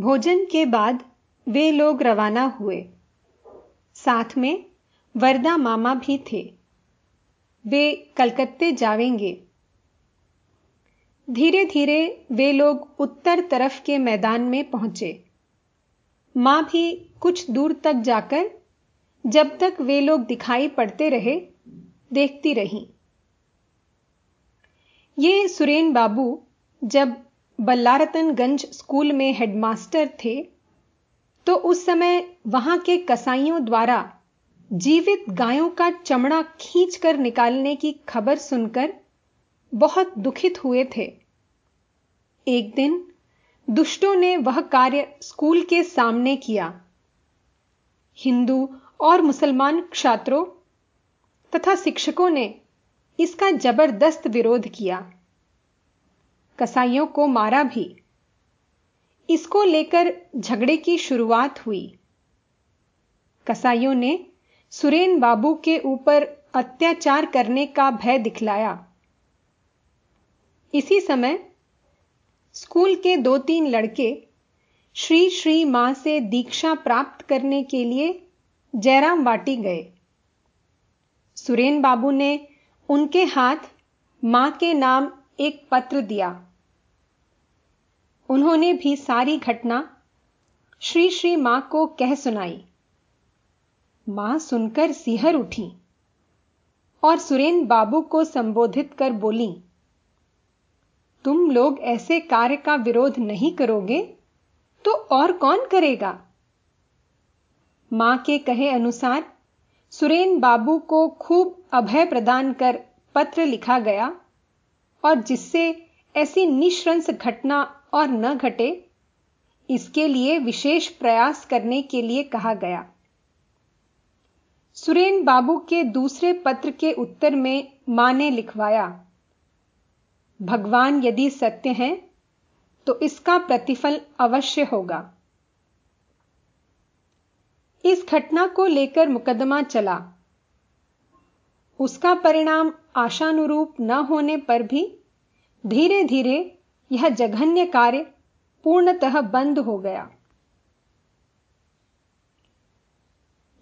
भोजन के बाद वे लोग रवाना हुए। साथ में वरदा मामा भी थे। वे कलकत्ते जावेंगे। धीरे धीरे वे लोग उत्तर तरफ़ के मैदान में पहुँचे। माँ भी कुछ दूर तक जाकर जब तक वे लोग दिखाई पड़ते रहे, देखती रही। ये सुरेन बाबू जब बल्लारतनगंज स्कूल में हेडमास्टर थे तो उस समय वहाँ के कसाईयों द्वारा जीवित गायों का चमड़ा खींचकर निकालने की खबर सुनकर बहुत दुखित हुए थे। एक दिन दुष्टों ने वह कार्य स्कूल के सामने किया। हिंदू और मुसलमान छात्रों तथा शिक्षकों ने इसका ज़बरदस्त विरोध किया। कसाईयों को मारा भी। इसको लेकर झगड़े की शुरुआत हुई। कसाईयों ने सुरेन बाबू के ऊपर अत्याचार करने का भय दिखलाया। इसी समय स्कूल के दो तीन लड़के श्री श्री माँ से दीक्षा प्राप्त करने के लिए जयराम वाटी गए। सुरेन बाबू ने उनके हाथ माँ के नाम एक पत्र दिया। उन्होंने भी सारी घटना श्री श्री माँ को कह सुनाई। माँ सुनकर सिहर उठी और सुरेंद्र बाबू को संबोधित कर बोली, तुम लोग ऐसे कार्य का विरोध नहीं करोगे तो और कौन करेगा? माँ के कहे अनुसार सुरेन बाबू को खूब अभय प्रदान कर पत्र लिखा गया और जिससे ऐसी निश्रंस घटना और न घटे, इसके लिए विशेष प्रयास करने के लिए कहा गया। सुरेन बाबू के दूसरे पत्र के उत्तर में माँ ने लिखवाया, भगवान यदि सत्य हैं तो इसका प्रतिफल अवश्य होगा। इस घटना को लेकर मुकदमा चला। उसका परिणाम आशानुरूप न होने पर भी धीरे धीरे यह जघन्य कार्य पूर्णतः बंद हो गया।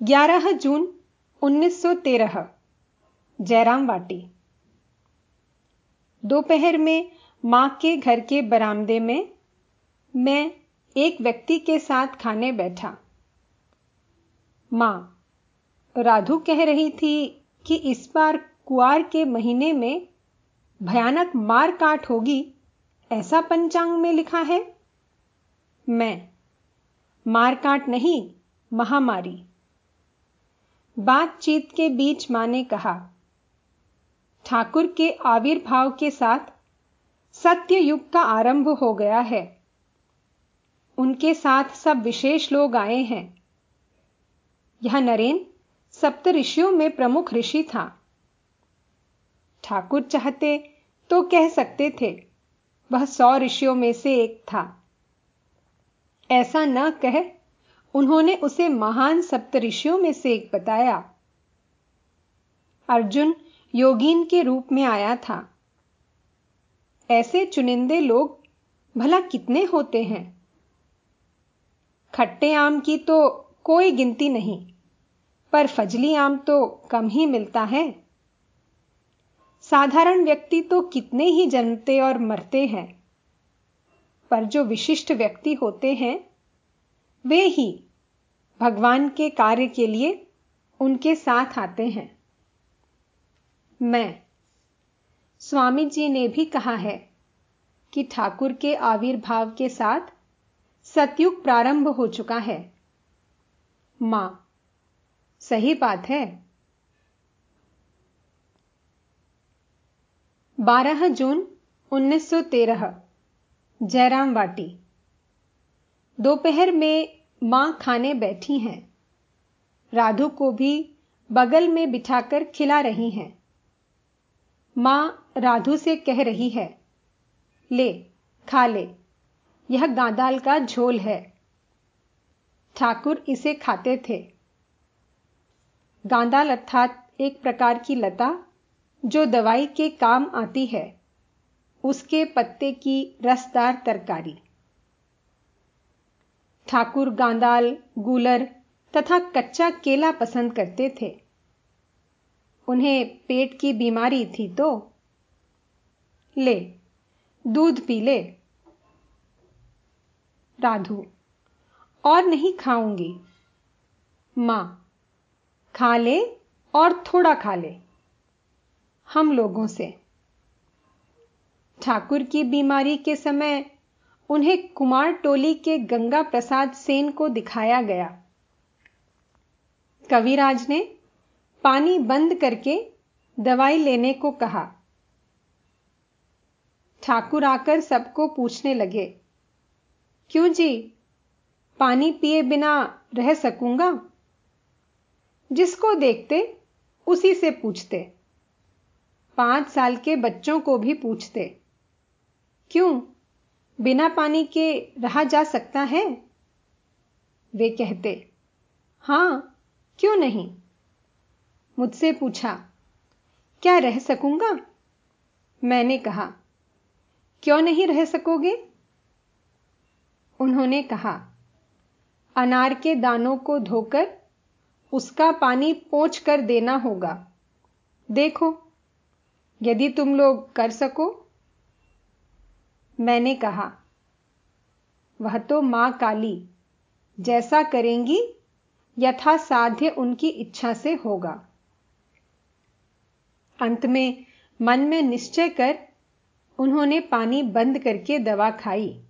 11 जून 1913 जयराम वाटी। दोपहर में माँ के घर के बरामदे में मैं एक व्यक्ति के साथ खाने बैठा। माँ, राधु कह रही थी कि इस बार कुआर के महीने में भयानक मार काट होगी, ऐसा पंचांग में लिखा है? मैं। मारकाट नहीं, महामारी। बातचीत के बीच माँ ने कहा, ठाकुर के आविर्भाव के साथ सत्य युग का आरंभ हो गया है। उनके साथ सब विशेष लोग आए हैं। यह नरेन सप्त ऋषियों में प्रमुख ऋषि था। ठाकुर चाहते तो कह सकते थे। वह सौ ऋषियों में से एक था। ऐसा न कह, उन्होंने उसे महान सप्त ऋषियों में से एक बताया। अर्जुन योगीन के रूप में आया था। ऐसे चुनिंदे लोग भला कितने होते हैं? खट्टे आम की तो कोई गिनती नहीं, पर फजली आम तो कम ही मिलता है। साधारण व्यक्ति तो कितने ही जन्मते और मरते हैं, पर जो विशिष्ट व्यक्ति होते हैं, वे ही भगवान के कार्य के लिए उनके साथ आते हैं। मैं, स्वामी जी ने भी कहा है कि ठाकुर के आविर्भाव के साथ सतयुग प्रारंभ हो चुका है। माँ, सही बात है। 12 जून 1913 जयराम वाटी। दोपहर में माँ खाने बैठी हैं। राधु को भी बगल में बिठाकर खिला रही हैं। माँ राधु से कह रही है, ले, खा ले, यह गांदाल का झोल है। ठाकुर इसे खाते थे। गांदाल अर्थात एक प्रकार की लता जो दवाई के काम आती है, उसके पत्ते की रसदार तरकारी। ठाकुर गांदाल, गूलर तथा कच्चा केला पसंद करते थे। उन्हें पेट की बीमारी थी तो ले, दूध पी ले। राधु, और नहीं खाऊँगी। माँ, खा ले और थोड़ा खा ले। हम लोगों से। ठाकुर की बीमारी के समय उन्हें कुमार टोली के गंगा प्रसाद सेन को दिखाया गया। कविराज ने पानी बंद करके दवाई लेने को कहा। ठाकुर आकर सबको पूछने लगे, क्यों जी? पानी पिए बिना रह सकूँगा? जिसको देखते उसी से पूछते। पाँच साल के बच्चों को भी पूछते, क्यों? बिना पानी के रहा जा सकता है? वे कहते, हाँ, क्यों नहीं? मुझसे पूछा, क्या रह सकूँगा? मैंने कहा, क्यों नहीं रह सकोगे? उन्होंने कहा, अनार के दानों को धोकर उसका पानी पोंछ कर देना होगा। देखो यदि तुम लोग कर सको, मैंने कहा, वह तो माँ काली, जैसा करेंगी यथा साध्य उनकी इच्छा से होगा। अंत में मन में निश्चय कर उन्होंने पानी बंद करके दवा खाई।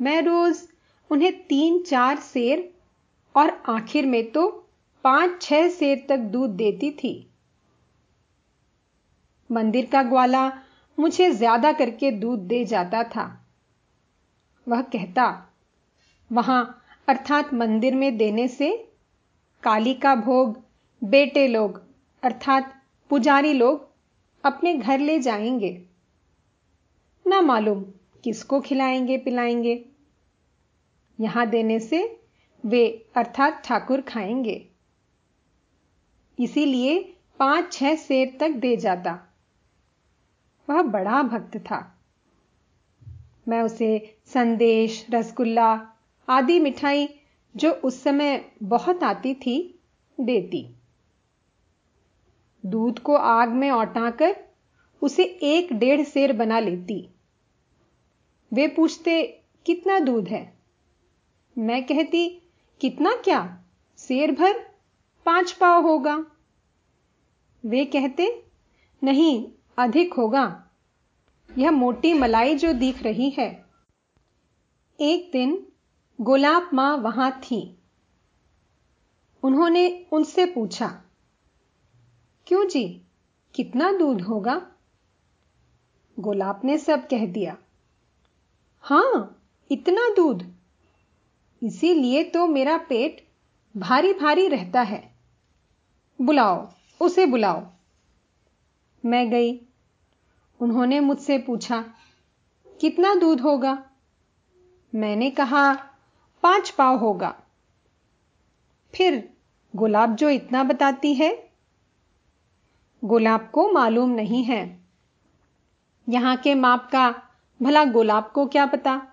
मैं रोज उन्हें तीन चार सेर और आखिर में तो पाँच छह सेर तक दूध देती थी। मंदिर का ग्वाला मुझे ज़्यादा करके दूध दे जाता था। वह कहता, वहाँ अर्थात मंदिर में देने से काली का भोग, बेटे लोग, अर्थात पुजारी लोग अपने घर ले जाएँगे। ना मालूम किसको खिलाएँगे, पिलाएँगे। यहाँ देने से वे अर्थात ठाकुर खाएँगे। इसीलिए पाँच छह सेर तक दे जाता। वह बड़ा भक्त था। मैं उसे संदेश, रसगुल्ला आदि मिठाई जो उस समय बहुत आती थी, देती। दूध को आग में औटाकर उसे एक डेढ़ सेर बना लेती। वे पूछते, कितना दूध है? मैं कहती, कितना क्या? शेर भर पाँच पाव होगा। वे कहते, नहीं अधिक होगा। यह मोटी मलाई जो दिख रही है। एक दिन गुलाब माँ वहाँ थी। उन्होंने उनसे पूछा, क्यों जी? कितना दूध होगा? गुलाब ने सब कह दिया, हाँ, इतना दूध। इसीलिए तो मेरा पेट भारी भारी रहता है। बुलाओ, उसे बुलाओ। मैं गई। उन्होंने मुझसे पूछा, कितना दूध होगा? मैंने कहा, पाँच पाव होगा। फिर, गुलाब जो इतना बताती है? गुलाब को मालूम नहीं है। यहाँ के माप का भला गुलाब को क्या पता?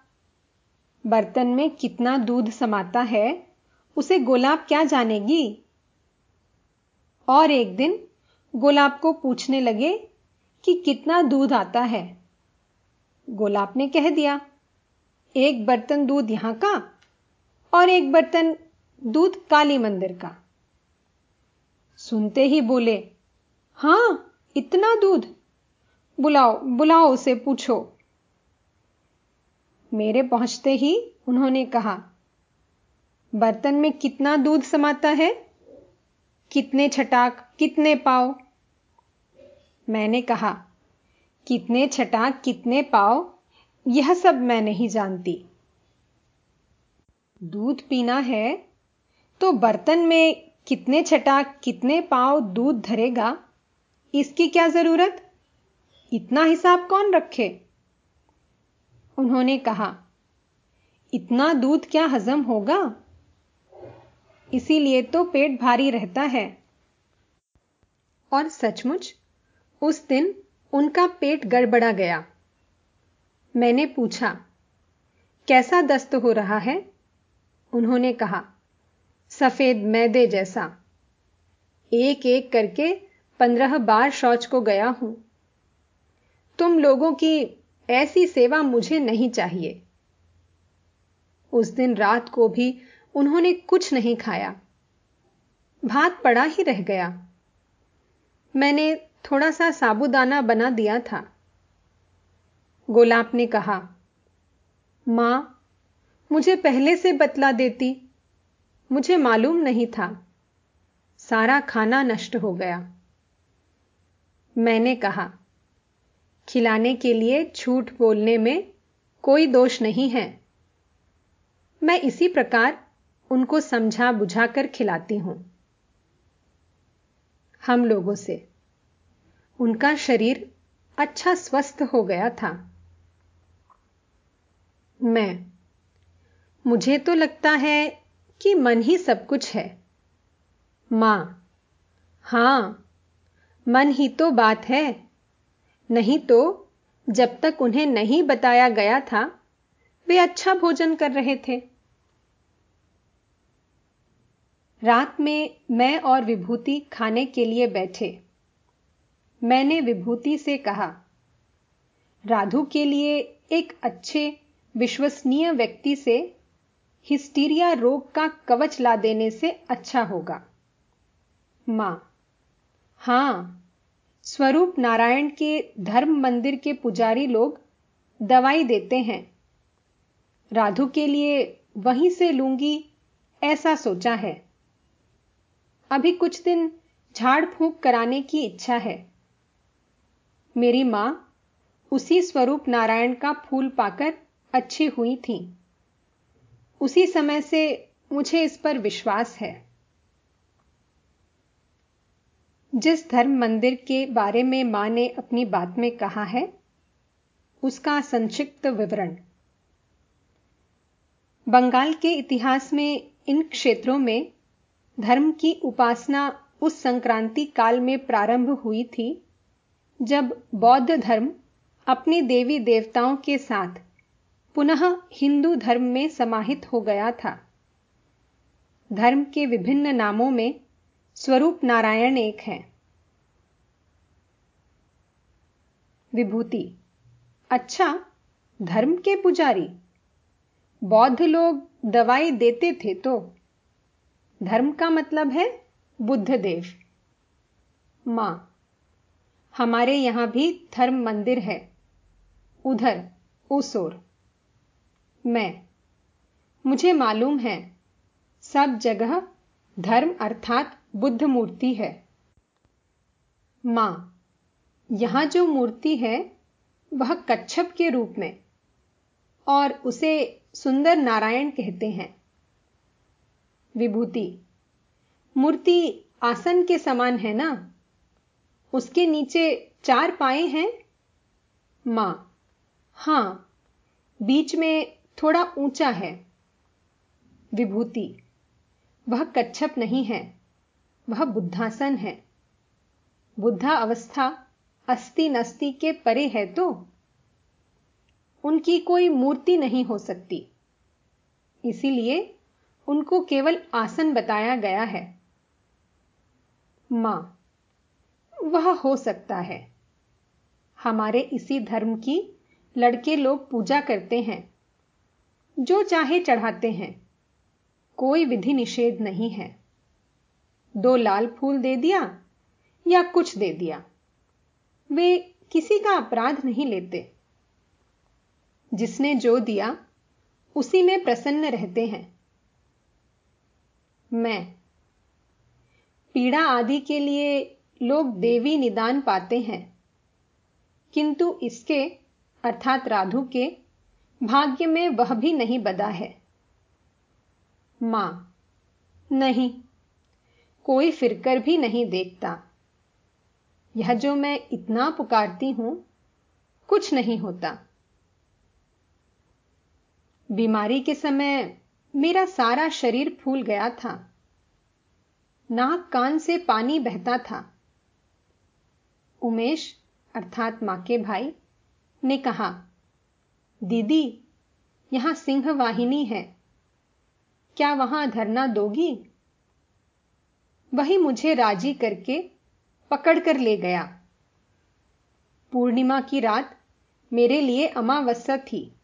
बर्तन में कितना दूध समाता है, उसे गुलाब क्या जानेगी? और एक दिन गुलाब को पूछने लगे कि कितना दूध आता है। गुलाब ने कह दिया, एक बर्तन दूध यहाँ का और एक बर्तन दूध काली मंदिर का। सुनते ही बोले, हाँ, इतना दूध। बुलाओ बुलाओ उसे, पूछो। मेरे पहुँचते ही उन्होंने कहा, बर्तन में कितना दूध समाता है? कितने छटाक, कितने पाओ मैंने कहा, कितने छटाक, कितने पाओ यह सब मैं नहीं जानती। दूध पीना है तो बर्तन में कितने छटाक, कितने पाव दूध धरेगा? इसकी क्या ज़रूरत? इतना हिसाब कौन रखे? उन्होंने कहा, इतना दूध क्या हजम होगा? इसीलिए तो पेट भारी रहता है। और सचमुच, उस दिन उनका पेट गड़बड़ा गया। मैंने पूछा, कैसा दस्त हो रहा है? उन्होंने कहा, सफ़ेद मैदे जैसा। एक एक करके पंद्रह बार शौच को गया हूँ। तुम लोगों की ऐसी सेवा मुझे नहीं चाहिए। उस दिन रात को भी उन्होंने कुछ नहीं खाया। भात पड़ा ही रह गया। मैंने थोड़ा सा साबुदाना बना दिया था। गोलाप ने कहा, माँ, मुझे पहले से बतला देती। मुझे मालूम नहीं था। सारा खाना नष्ट हो गया। मैंने कहा, खिलाने के लिए झूठ बोलने में कोई दोष नहीं है। मैं इसी प्रकार उनको समझा बुझाकर खिलाती हूँ। हम लोगों से। उनका शरीर अच्छा स्वस्थ हो गया था। मैं। मुझे तो लगता है कि मन ही सब कुछ है। माँ। हाँ। मन ही तो बात है। नहीं तो जब तक उन्हें नहीं बताया गया था, वे अच्छा भोजन कर रहे थे। रात में मैं और विभूति खाने के लिए बैठे। मैंने विभूति से कहा, राधु के लिए एक अच्छे, विश्वसनीय व्यक्ति से हिस्टीरिया रोग का कवच ला देने से अच्छा होगा। माँ, हाँ, स्वरूप नारायण के धर्म मंदिर के पुजारी लोग दवाई देते हैं। राधु के लिए वहीं से लूँगी ऐसा सोचा है। अभी कुछ दिन झाड़ फूंक कराने की इच्छा है। मेरी माँ उसी स्वरूप नारायण का फूल पाकर अच्छी हुई थी। उसी समय से मुझे इस पर विश्वास है। जिस धर्म मंदिर के बारे में माँ ने अपनी बात में कहा है, उसका संक्षिप्त विवरण। बंगाल के इतिहास में इन क्षेत्रों में धर्म की उपासना उस संक्रांति काल में प्रारंभ हुई थी, जब बौद्ध धर्म अपने देवी देवताओं के साथ पुनः हिंदू धर्म में समाहित हो गया था। धर्म के विभिन्न नामों में स्वरूप नारायण एक है। विभूति। अच्छा धर्म के पुजारी। बौद्ध लोग दवाई देते थे तो धर्म का मतलब है बुद्ध देव माँ, हमारे यहाँ भी धर्म मंदिर है। उधर, ओसोर। मैं, मुझे मालूम है, सब जगह धर्म अर्थात बुद्ध मूर्ति है। माँ, यहाँ जो मूर्ति है, वह कच्छप के रूप में, और उसे सुंदर नारायण कहते हैं। विभूति। मूर्ति आसन के समान है ना? उसके नीचे चार पाए हैं? माँ। हाँ, बीच में थोड़ा ऊँचा है। विभूति। वह कच्छप नहीं है। वह बुद्धासन है। बुद्धा अवस्था अस्ति नस्ति के परे है तो? उनकी कोई मूर्ति नहीं हो सकती। इसीलिए उनको केवल आसन बताया गया है। माँ, वह हो सकता है। हमारे इसी धर्म की लड़के लोग पूजा करते हैं। जो चाहे चढ़ाते हैं। कोई विधि निषेध नहीं है। दो लाल फूल दे दिया या कुछ दे दिया। वे किसी का अपराध नहीं लेते। जिसने जो दिया, उसी में प्रसन्न रहते हैं। मैं। पीड़ा आदि के लिए लोग देवी निदान पाते हैं। किंतु इसके, अर्थात राधु के, भाग्य में वह भी नहीं बदा है। माँ, नहीं, कोई फिरकर भी नहीं देखता। यह जो मैं इतना पुकारती हूँ, कुछ नहीं होता। बीमारी के समय मेरा सारा शरीर फूल गया था। नाक कान से पानी बहता था। उमेश, अर्थात माँ के भाई, ने कहा, दीदी, यहाँ सिंह वाहिनी है। क्या वहाँ धरना दोगी? वही मुझे राज़ी करके पकड़कर ले गया। पूर्णिमा की रात मेरे लिए अमावस्या थी।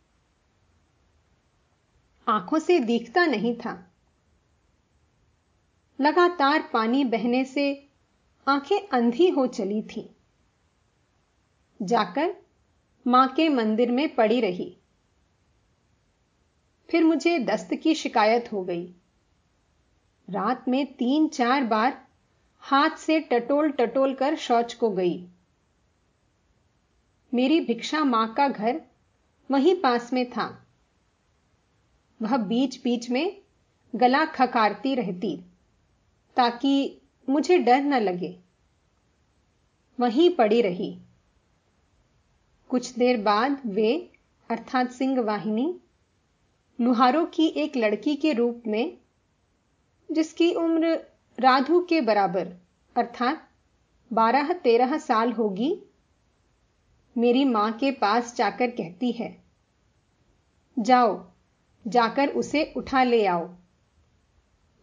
आँखों से दिखता नहीं था। लगातार पानी बहने से आँखें अंधी हो चली थी। जाकर माँ के मंदिर में पड़ी रही। फिर मुझे दस्त की शिकायत हो गई। रात में तीन चार बार हाथ से टटोल टटोल कर शौच को गई। मेरी भिक्षा माँ का घर वहीं पास में था। वह बीच बीच में गला खकारती रहती, ताकि मुझे डर न लगे। वहीं पड़ी रही। कुछ देर बाद वे, अर्थात सिंह वाहिनी, लुहारों की एक लड़की के रूप में, जिसकी उम्र राधु के बराबर, अर्थात बारह तेरह साल होगी, मेरी माँ के पास जाकर कहती है, जाओ जाकर उसे उठा ले आओ।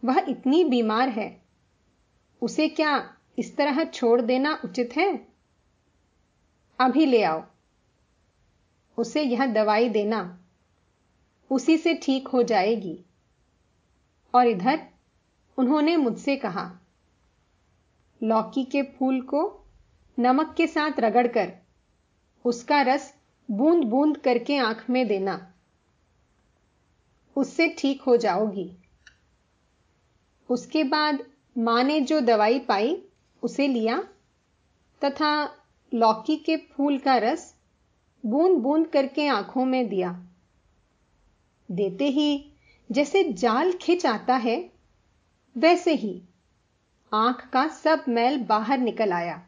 वह इतनी बीमार है। उसे क्या इस तरह छोड़ देना उचित है? अभी ले आओ। उसे यह दवाई देना। उसी से ठीक हो जाएगी। और इधर उन्होंने मुझसे कहा, लौकी के फूल को नमक के साथ रगड़कर उसका रस बूंद बूंद करके आँख में देना। उससे ठीक हो जाओगी। उसके बाद माँ ने जो दवाई पाई, उसे लिया, तथा लौकी के फूल का रस बूंद बूंद करके आँखों में दिया। देते ही जैसे जाल खिंच आता है, वैसे ही आँख का सब मैल बाहर निकल आया।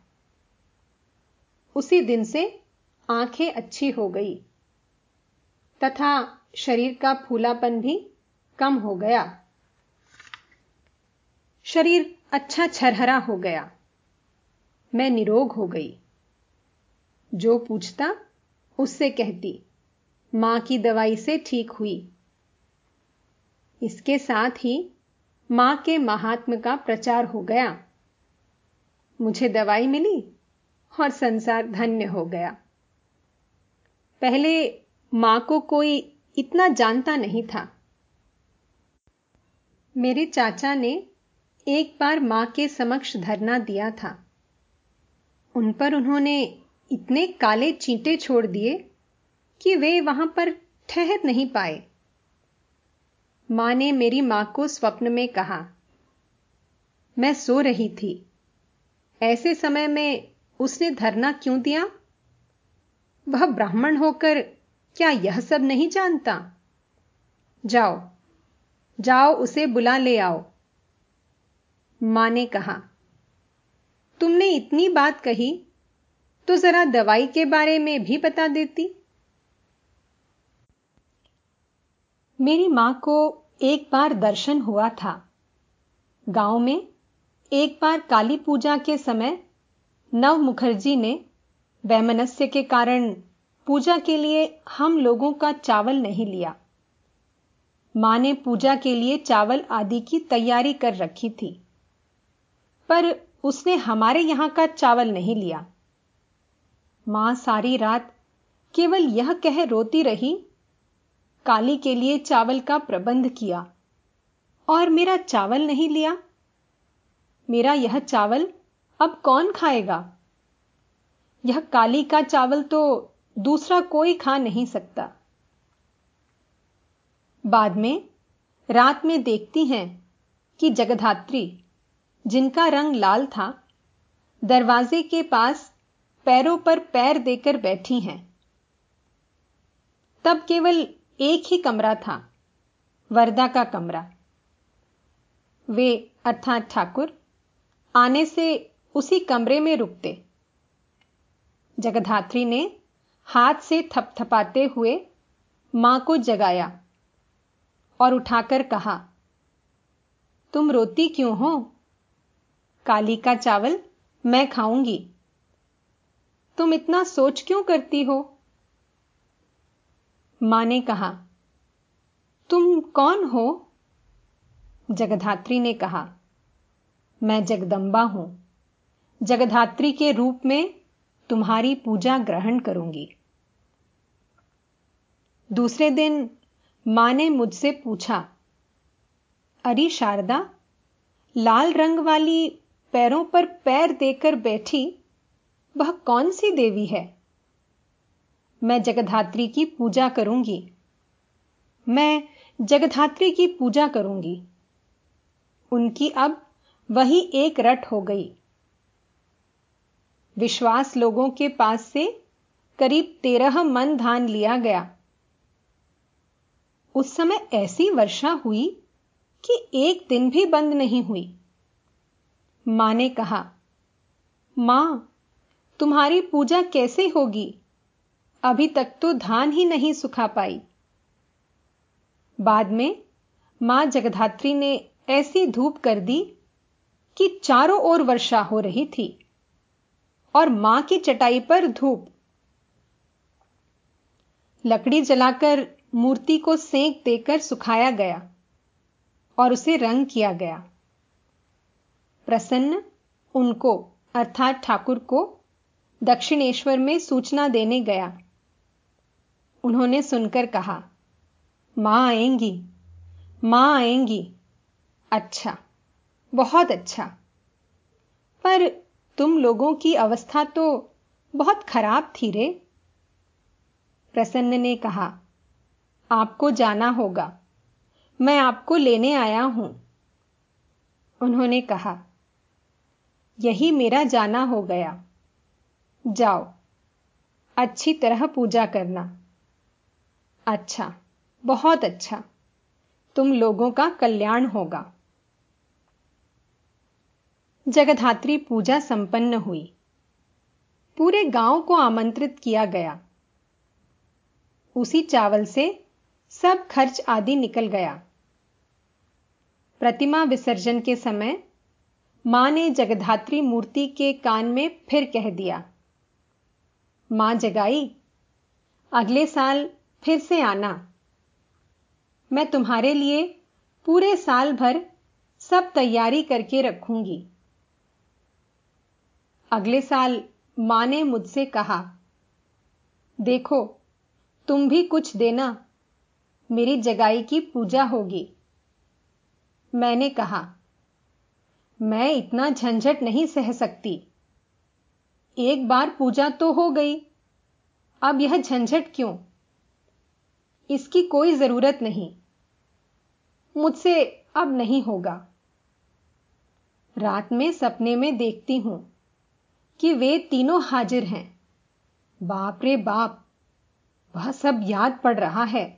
उसी दिन से आँखें अच्छी हो गई, तथा शरीर का फूलापन भी कम हो गया। शरीर अच्छा छरहरा हो गया। मैं निरोग हो गई। जो पूछता, उससे कहती, माँ की दवाई से ठीक हुई। इसके साथ ही माँ के महात्म का प्रचार हो गया। मुझे दवाई मिली और संसार धन्य हो गया। पहले माँ को कोई इतना जानता नहीं था। मेरे चाचा ने एक बार माँ के समक्ष धरना दिया था। उन पर उन्होंने इतने काले चींटे छोड़ दिए कि वे वहाँ पर ठहर नहीं पाए। माँ ने मेरी माँ को स्वप्न में कहा, मैं सो रही थी। ऐसे समय में उसने धरना क्यों दिया? वह ब्राह्मण होकर क्या यह सब नहीं जानता? जाओ जाओ उसे बुला ले आओ। माँ ने कहा, तुमने इतनी बात कही तो जरा दवाई के बारे में भी बता देती। मेरी माँ को एक बार दर्शन हुआ था। गाँव में एक बार काली पूजा के समय नव मुखर्जी ने वैमनस्य के कारण पूजा के लिए हम लोगों का चावल नहीं लिया। माँ ने पूजा के लिए चावल आदि की तैयारी कर रखी थी। पर उसने हमारे यहाँ का चावल नहीं लिया। माँ सारी रात केवल यह कह रोती रही, काली के लिए चावल का प्रबंध किया और मेरा चावल नहीं लिया? मेरा यह चावल अब कौन खाएगा? यह काली का चावल तो दूसरा कोई खा नहीं सकता। बाद में, रात में देखती हैं कि जगधात्री, जिनका रंग लाल था, दरवाजे के पास पैरों पर पैर देकर बैठी हैं। तब केवल एक ही कमरा था वरदा का कमरा। वे, अर्थात ठाकुर, आने से उसी कमरे में रुकते। जगधात्री ने हाथ से थपथपाते हुए माँ को जगाया और उठाकर कहा, तुम रोती क्यों हो? काली का चावल मैं खाऊँगी। तुम इतना सोच क्यों करती हो? माँ ने कहा, तुम कौन हो? जगधात्री ने कहा, मैं जगदंबा हूँ। जगधात्री के रूप में तुम्हारी पूजा ग्रहण करूँगी। दूसरे दिन माँ ने मुझसे पूछा, अरे शारदा, लाल रंग वाली पैरों पर पैर देकर बैठी वह कौन सी देवी है? मैं जगधात्री की पूजा करूँगी। मैं जगधात्री की पूजा करूँगी। उनकी अब वही एक रट हो गई। विश्वास लोगों के पास से करीब तेरह मन धान लिया गया। उस समय ऐसी वर्षा हुई कि एक दिन भी बंद नहीं हुई। माँ ने कहा, माँ, तुम्हारी पूजा कैसे होगी? अभी तक तो धान ही नहीं सुखा पाई। बाद में माँ जगधात्री ने ऐसी धूप कर दी कि चारों ओर वर्षा हो रही थी और माँ की चटाई पर धूप। लकड़ी जलाकर मूर्ति को सेंक देकर सुखाया गया और उसे रंग किया गया। प्रसन्न उनको, अर्थात ठाकुर को, दक्षिणेश्वर में सूचना देने गया। उन्होंने सुनकर कहा, माँ आएँगी माँ आएँगी। अच्छा बहुत अच्छा। पर तुम लोगों की अवस्था तो बहुत खराब थी रे। प्रसन्न ने कहा आपको जाना होगा। मैं आपको लेने आया हूँ। उन्होंने कहा, यही मेरा जाना हो गया। जाओ, अच्छी तरह पूजा करना। अच्छा बहुत अच्छा। तुम लोगों का कल्याण होगा। जगधात्री पूजा संपन्न हुई। पूरे गाँव को आमंत्रित किया गया। उसी चावल से सब खर्च आदि निकल गया। प्रतिमा विसर्जन के समय माँ ने जगधात्री मूर्ति के कान में फिर कह दिया, माँ जगाई, अगले साल फिर से आना। मैं तुम्हारे लिए पूरे साल भर सब तैयारी करके रखूँगी। अगले साल माँ ने मुझसे कहा, देखो, तुम भी कुछ देना। मेरी जगाई की पूजा होगी। मैंने कहा, मैं इतना झंझट नहीं सह सकती। एक बार पूजा तो हो गई। अब यह झंझट क्यों? इसकी कोई ज़रूरत नहीं। मुझसे अब नहीं होगा। रात में सपने में देखती हूँ कि वे तीनों हाजिर हैं। बाप रे बाप, वह सब याद पड़ रहा है।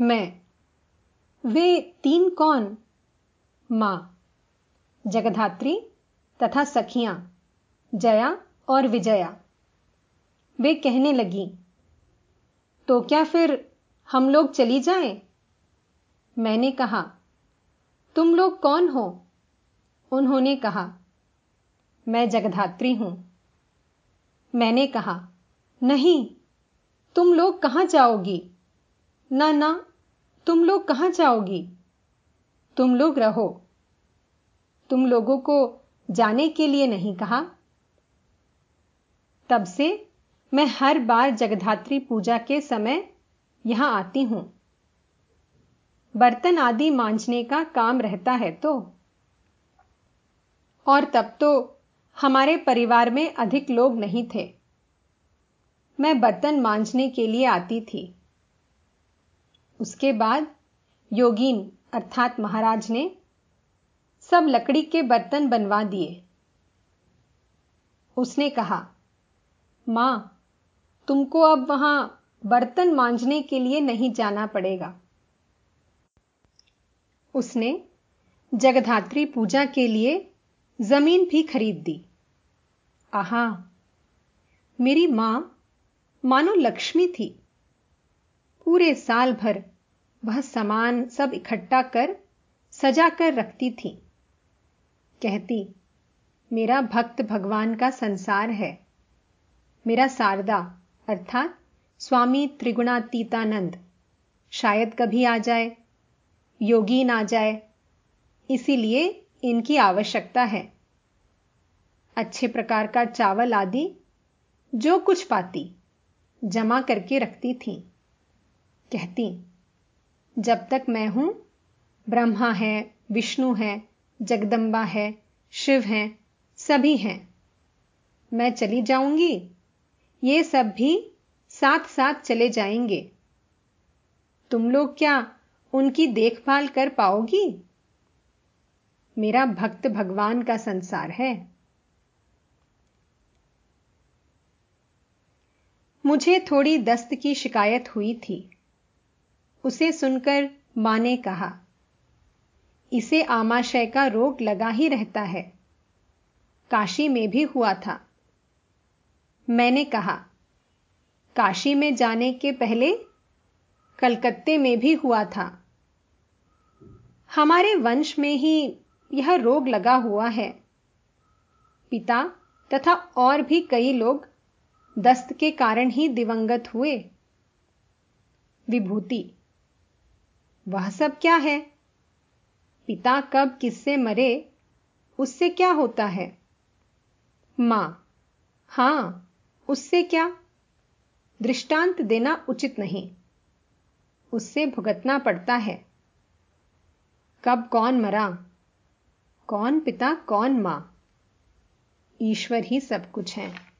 मैं। वे तीन कौन? माँ। जगधात्री तथा सखियाँ, जया और विजया। वे कहने लगी तो क्या फिर हम लोग चली जाएँ? मैंने कहा, तुम लोग कौन हो? उन्होंने कहा, मैं जगधात्री हूँ। मैंने कहा, नहीं, तुम लोग कहाँ जाओगी? ना ना, तुम लोग कहाँ जाओगी? तुम लोग रहो। तुम लोगों को जाने के लिए नहीं कहा। तब से मैं हर बार जगधात्री पूजा के समय यहाँ आती हूँ। बर्तन आदि मांझने का काम रहता है तो। और तब तो हमारे परिवार में अधिक लोग नहीं थे। मैं बर्तन मांझने के लिए आती थी। उसके बाद योगीन अर्थात महाराज ने सब लकड़ी के बर्तन बनवा दिए। उसने कहा, माँ, तुमको अब वहाँ बर्तन मांझने के लिए नहीं जाना पड़ेगा। उसने जगधात्री पूजा के लिए ज़मीन भी खरीद दी। आहा, मेरी माँ मानो लक्ष्मी थी। पूरे साल भर वह सामान सब इकट्ठा कर सजा कर रखती थी। कहती, मेरा भक्त भगवान का संसार है। मेरा शारदा, अर्थात स्वामी त्रिगुणातीतानंद, शायद कभी आ जाए योगी ना जाए, इसीलिए इनकी आवश्यकता है। अच्छे प्रकार का चावल आदि जो कुछ पाती, जमा करके रखती थी। कहती, जब तक मैं हूँ, ब्रह्मा है, विष्णु है जगदंबा है, शिव हैं, सभी हैं। मैं चली जाऊँगी। ये सब भी साथ साथ चले जाएँगे। तुम लोग क्या उनकी देखभाल कर पाओगी? मेरा भक्त भगवान का संसार है। मुझे थोड़ी दस्त की शिकायत हुई थी। उसे सुनकर माँ ने कहा, इसे आमाशय का रोग लगा ही रहता है। काशी में भी हुआ था। मैंने कहा, काशी में जाने के पहले कलकत्ते में भी हुआ था। हमारे वंश में ही यह रोग लगा हुआ है। पिता तथा और भी कई लोग दस्त के कारण ही दिवंगत हुए। विभूति वह सब क्या है? पिता कब किससे मरे, उससे क्या होता है? माँ, हाँ, उससे क्या? दृष्टांत देना उचित नहीं। उससे भुगतना पड़ता है। कब कौन मरा? कौन पिता, कौन माँ? ईश्वर ही सब कुछ है।